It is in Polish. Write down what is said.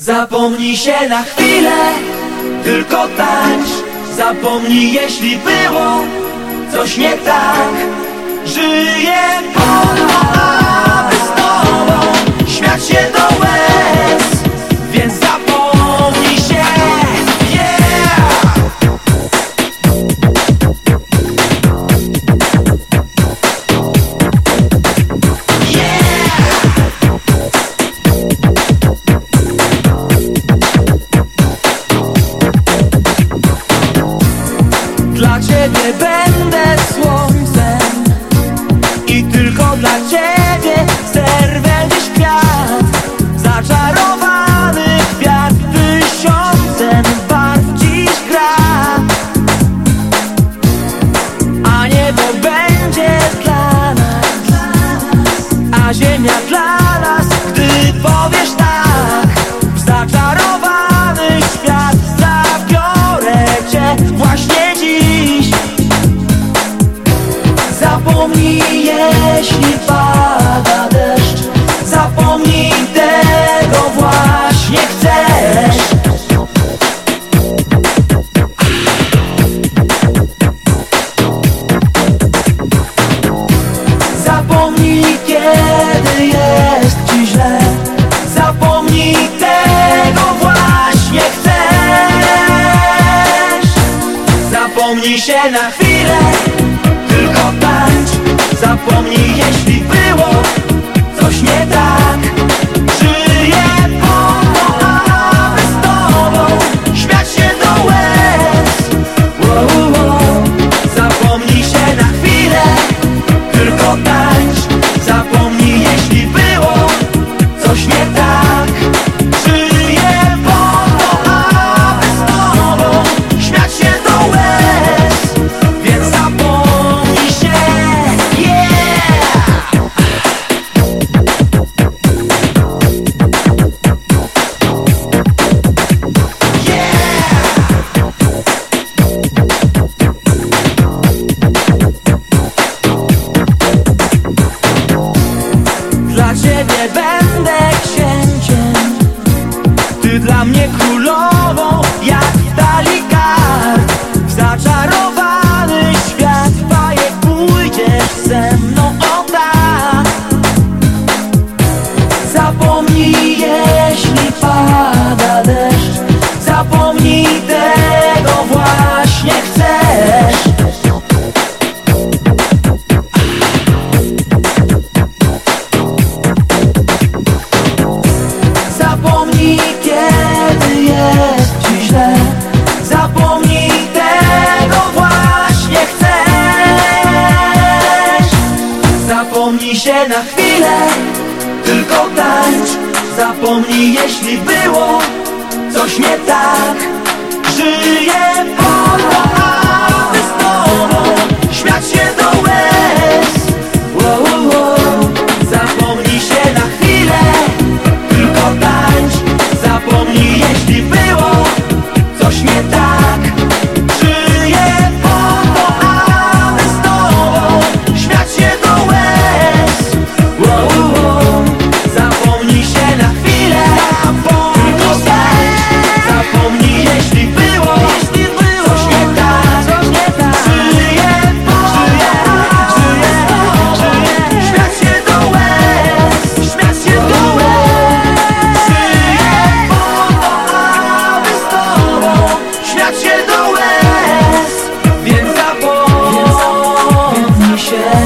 Zapomnij się na chwilę, tylko tańcz. Zapomnij jeśli było coś nie tak. Żyję Nie będę słońcem. I tylko dla ciebie zerwę dziś kwiat. Zaczarowany kwiat tysiącem barw dziś gra. A niebo będzie dla nas A ziemia dla nas Cofnij się na chwilę, tylko patrz Zapomnij jeśli było coś nie tak. się na chwilę. Tylko tańcz Zapomnij jeśli było Coś nie tak. Żyję po future.